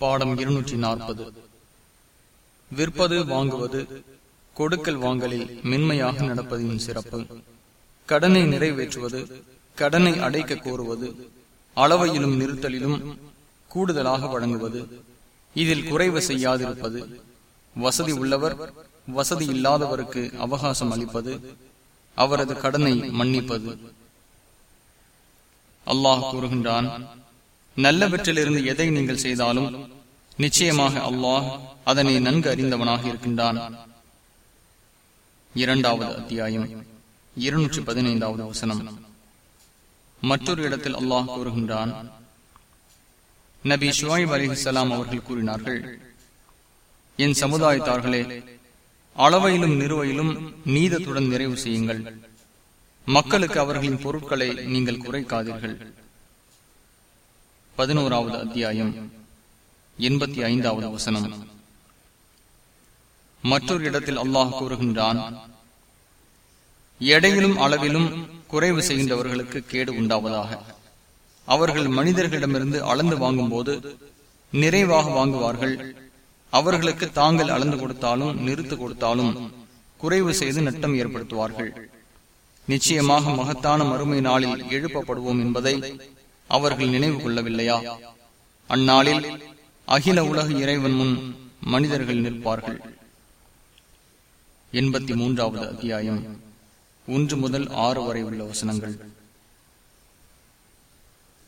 பாடம் இருநூற்றி நாற்பது விற்பது வாங்குவது கொடுக்கல் வாங்கலில் மென்மையாக நடப்பதின் சிறப்பு. கடனை நிறைவேற்றுவது கடனை அடைக்க கோருவது அளவையிலும் நிறுத்தலிலும் கூடுதலாக வழங்குவது இதில் குறைவு செய்யாதிருப்பது வசதி உள்ளவர் வசதி இல்லாதவருக்கு அவகாசம் அளிப்பது அவரது கடனை மன்னிப்பது. அல்லாஹ் கூறுகின்றான் நல்லவற்றிலிருந்து எதை நீங்கள் செய்தாலும் நிச்சயமாக அல்லாஹ் அதனை நன்கு அறிந்தவனாக இருக்கின்றான். இரண்டாவது அத்தியாயம் இருநூற்றி பதினைந்தாவது வசனம். மற்றொரு இடத்தில் அல்லாஹ் கூறுகின்றான் நபி ஷுவாயிப் அலிஹலாம் அவர்கள் கூறினார்கள் என் சமுதாயத்தார்களே அளவையிலும் நிறுவையிலும் நீதத்துடன் நிறைவு செய்யுங்கள். மக்களுக்கு அவர்களின் பொருட்களை நீங்கள் குறைக்காதீர்கள். பதினோராவது அத்தியாயம் எண்பத்தி ஐந்தாவது வசனம். மற்றொரு இடத்தில் அல்லாஹ் கூறுகின்றான் எடையிலும் அளவிலும் குறைவு செய்கின்றவர்களுக்கு கேடு உண்டாவதாக. அவர்கள் மனிதர்களிடமிருந்து அளந்து வாங்கும் போது நிறைவாக வாங்குவார்கள். அவர்களுக்கு தாங்கள் அளந்து கொடுத்தாலும் நிறுத்து கொடுத்தாலும் குறைவு செய்து நட்டம் ஏற்படுத்துவார்கள். நிச்சயமாக மகத்தான மறுமை நாளில் எழுப்பப்படுவோம் என்பதை அவர்கள் நினைவு கொள்ளவில்லையா? அந்நாளில் அகில உலக இறைவன் முன் மனிதர்கள் நிற்பார்கள். எண்பத்தி மூன்றாவது அத்தியாயம். ஒன்று முதல் ஆறு வரை உள்ள வசனங்கள்.